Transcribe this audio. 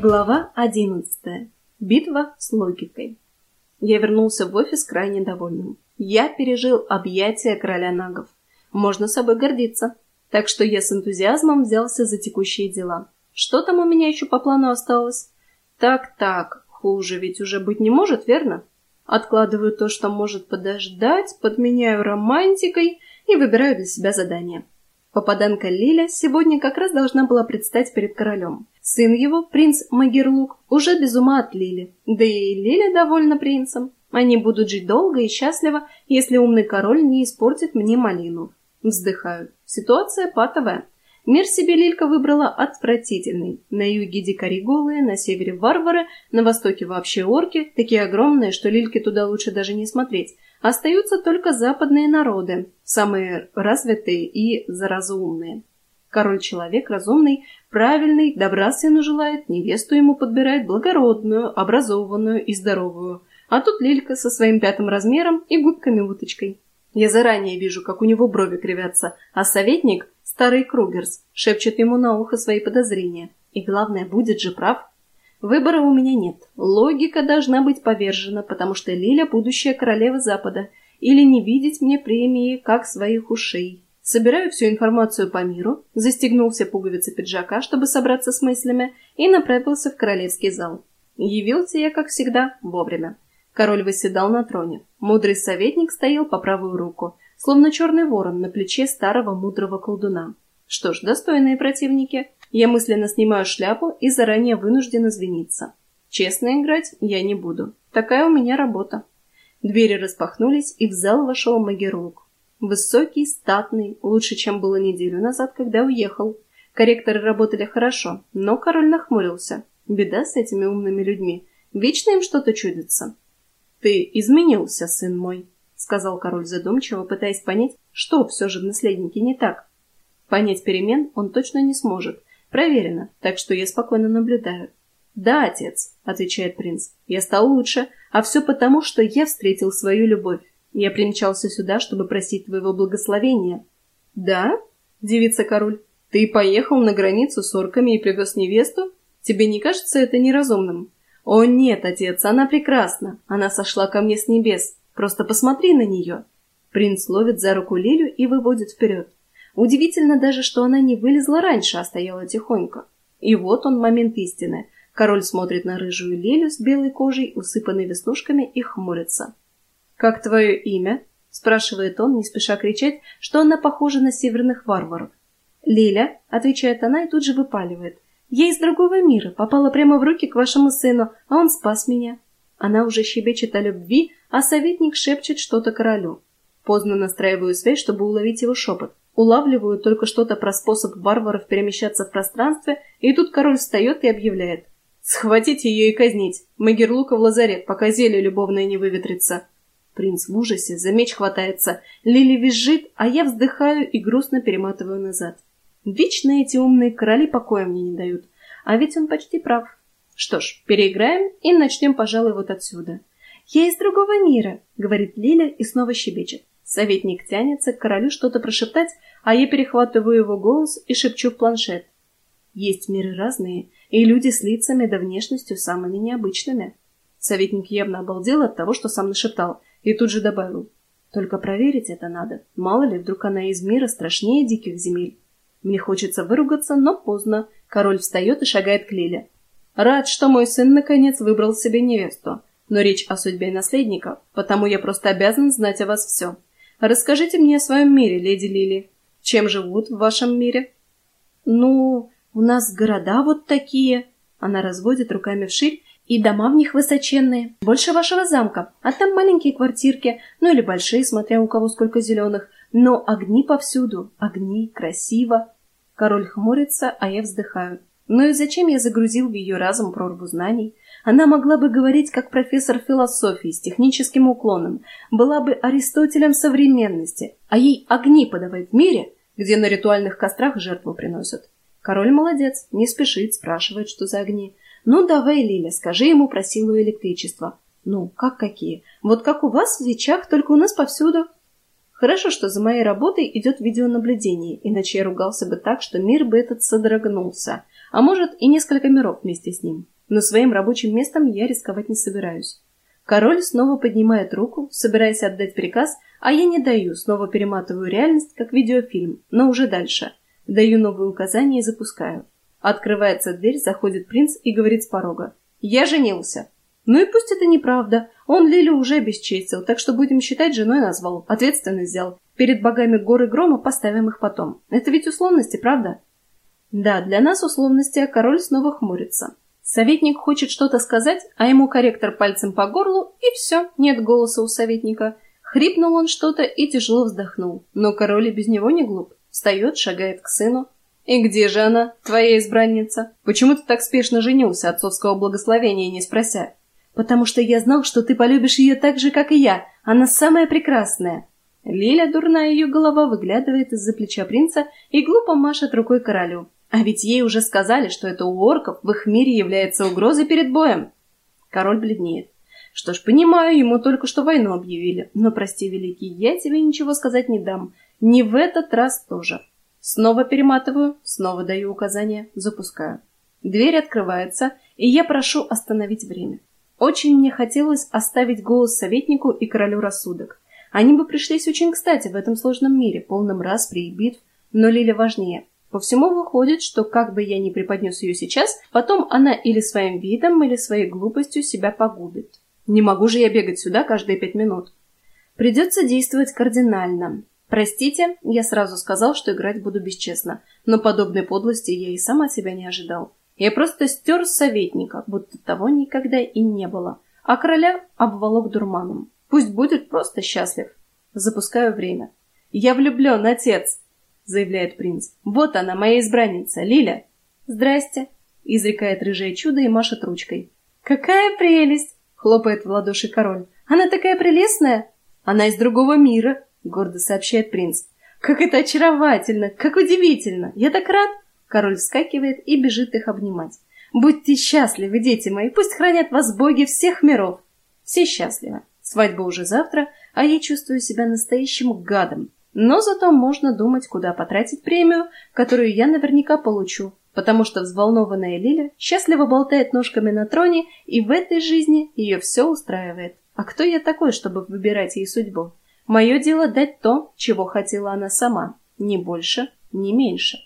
Глава 11. Битва с логикой. Я вернулся в офис крайне довольным. Я пережил объятия короля нагов. Можно собой гордиться. Так что я с энтузиазмом взялся за текущие дела. Что там у меня еще по плану осталось? Так-так, хуже ведь уже быть не может, верно? Откладываю то, что может подождать, подменяю романтикой и выбираю для себя задание. Попаданка Лиля сегодня как раз должна была предстать перед королем. Сын его, принц Магерлук, уже без ума от Лили. Да и Лиля довольна принцем. Они будут жить долго и счастливо, если умный король не испортит мне малину. Вздыхаю. Ситуация патовая. Мир себе Лилька выбрала отвратительный. На юге дикари голые, на севере варвары, на востоке вообще орки, такие огромные, что Лильке туда лучше даже не смотреть. Остаются только западные народы, самые развитые и заразумные. Король-человек разумный, правильный, добра сыну желает, невесту ему подбирает благородную, образованную и здоровую. А тут Лилька со своим пятым размером и губками-уточкой. Я заранее вижу, как у него брови кривятся, а советник, старый Кругерс, шепчет ему на ухо свои подозрения. И главное, будет же прав. Выбора у меня нет. Логика должна быть повержена, потому что Лиля – будущая королева Запада, или не видеть мне премии, как своих ушей. Собираю всю информацию по миру, застегнул все пуговицы пиджака, чтобы собраться с мыслями, и направился в королевский зал. Явился я, как всегда, вовремя. Король восседал на троне. Мудрый советник стоял по правую руку, словно черный ворон на плече старого мудрого колдуна. Что ж, достойные противники. Я мысленно снимаю шляпу и заранее вынужден извиниться. Честно играть я не буду. Такая у меня работа. Двери распахнулись, и в зал вошел Магерлук. Высокий, статный, лучше, чем было неделю назад, когда уехал. Корректоры работали хорошо, но король нахмурился. Беда с этими умными людьми. Вечно им что-то чудится. «Ты изменился, сын мой», — сказал король задумчиво, пытаясь понять, что все же в наследнике не так. Понять перемен он точно не сможет. Проверено, так что я спокойно наблюдаю. «Да, отец», — отвечает принц, — «я стал лучше, а все потому, что я встретил свою любовь. Я примчался сюда, чтобы просить твоего благословения. Да? Девица король, ты поехал на границу с орками и привез невесту? Тебе не кажется это неразумным? О нет, отец, она прекрасна. Она сошла ко мне с небес. Просто посмотри на нее. Принц ловит за руку Лилю и выводит вперед. Удивительно даже, что она не вылезла раньше, а стояла тихонько. И вот он момент истины. Король смотрит на рыжую Лилю с белой кожей, усыпанной веснушками, и хмурится. «Как твое имя?» — спрашивает он, не спеша кричать, что она похожа на северных варваров. «Лиля», — отвечает она и тут же выпаливает. «Я из другого мира, попала прямо в руки к вашему сыну, а он спас меня». Она уже щебечет о любви, а советник шепчет что-то королю. Поздно настраиваю связь, чтобы уловить его шепот. Улавливаю только что-то про способ варваров перемещаться в пространстве, и тут король встает и объявляет. «Схватить ее и казнить! Магерлука в лазарет, пока зелье любовное не выветрится!» Принц в ужасе, за меч хватается. Лили визжит, а я вздыхаю и грустно перематываю назад. Вечно эти умные короли покоя мне не дают. А ведь он почти прав. Что ж, переиграем и начнем, пожалуй, вот отсюда. «Я из другого мира», — говорит Лиля и снова щебечет. Советник тянется к королю что-то прошептать, а я перехватываю его голос и шепчу в планшет. Есть миры разные, и люди с лицами да внешностью самыми необычными. Советник явно обалдел от того, что сам нашептал, и тут же добавил. Только проверить это надо. Мало ли, вдруг она из мира страшнее диких земель. Мне хочется выругаться, но поздно. Король встает и шагает к Лиле. Рад, что мой сын наконец выбрал себе невесту. Но речь о судьбе наследника, потому я просто обязан знать о вас все. Расскажите мне о своем мире, леди Лили. Чем живут в вашем мире? Ну, у нас города вот такие. Она разводит руками вширь и дома в них высоченные, больше вашего замка, а там маленькие квартирки, ну или большие, смотря у кого сколько зеленых. Но огни повсюду, огни, красиво. Король хмурится, а я вздыхаю. Ну и зачем я загрузил в ее разум прорву знаний? Она могла бы говорить как профессор философии с техническим уклоном, была бы Аристотелем современности, а ей огни подавать в мире, где на ритуальных кострах жертву приносят. Король молодец, не спешит, спрашивает, что за огни. «Ну, давай, Лиля, скажи ему про силу электричества». «Ну, как какие? Вот как у вас в Вичах, только у нас повсюду». Хорошо, что за моей работой идет видеонаблюдение, иначе я ругался бы так, что мир бы этот содрогнулся. а может и несколько миров вместе с ним. Но своим рабочим местом я рисковать не собираюсь. Король снова поднимает руку, собираясь отдать приказ, а я не даю, снова перематываю реальность, как видеофильм, но уже дальше. Даю новые указания и запускаю. Открывается дверь, заходит принц и говорит с порога. «Я женился!» Ну и пусть это неправда. Он Лилю уже обесчестил, так что будем считать, женой назвал. Ответственность взял. Перед богами горы грома поставим их потом. Это ведь условности, правда? Да, для нас условности, а король снова хмурится. Советник хочет что-то сказать, а ему корректор пальцем по горлу, и все, нет голоса у советника. Хрипнул он что-то и тяжело вздохнул. Но король и без него не глуп. Встает, шагает к сыну. «И где же она, твоя избранница? Почему ты так спешно женился, отцовского благословения не спрося?» потому что я знал, что ты полюбишь ее так же, как и я. Она самая прекрасная». Лиля, дурная ее голова, выглядывает из-за плеча принца и глупо машет рукой королю. А ведь ей уже сказали, что это у орков в их мире является угрозой перед боем. Король бледнеет. Что ж, понимаю, ему только что войну объявили. Но, прости, великий, я тебе ничего сказать не дам. Не в этот раз тоже. Снова перематываю, снова даю указания, запускаю. Дверь открывается, и я прошу остановить время. Очень мне хотелось оставить голос советнику и королю рассудок. Они бы пришлись очень кстати в этом сложном мире, полном распри и битв, но Лиля важнее. По всему выходит, что как бы я ни преподнес ее сейчас, потом она или своим видом, или своей глупостью себя погубит. Не могу же я бегать сюда каждые пять минут. Придется действовать кардинально. Простите, я сразу сказал, что играть буду бесчестно, но подобной подлости я и сам от себя не ожидал. Я просто стер советника, будто того никогда и не было, а короля обволок дурманом. Пусть будет просто счастлив. Запускаю время. «Я влюблен, отец!» — заявляет принц. «Вот она, моя избранница, Лиля!» «Здрасте!» — изрекает рыжее чудо и машет ручкой. «Какая прелесть!» — хлопает в ладоши король. «Она такая прелестная!» «Она из другого мира!» — гордо сообщает принц. «Как это очаровательно! Как удивительно! Я так рад!» Король вскакивает и бежит их обнимать. «Будьте счастливы, дети мои, пусть хранят вас боги всех миров!» Все счастливы. Свадьба уже завтра, а я чувствую себя настоящим гадом. Но зато можно думать, куда потратить премию, которую я наверняка получу, потому что взволнованная Лиля счастливо болтает ножками на троне, и в этой жизни ее все устраивает. А кто я такой, чтобы выбирать ей судьбу? Мое дело дать то, чего хотела она сама, ни больше, ни меньше.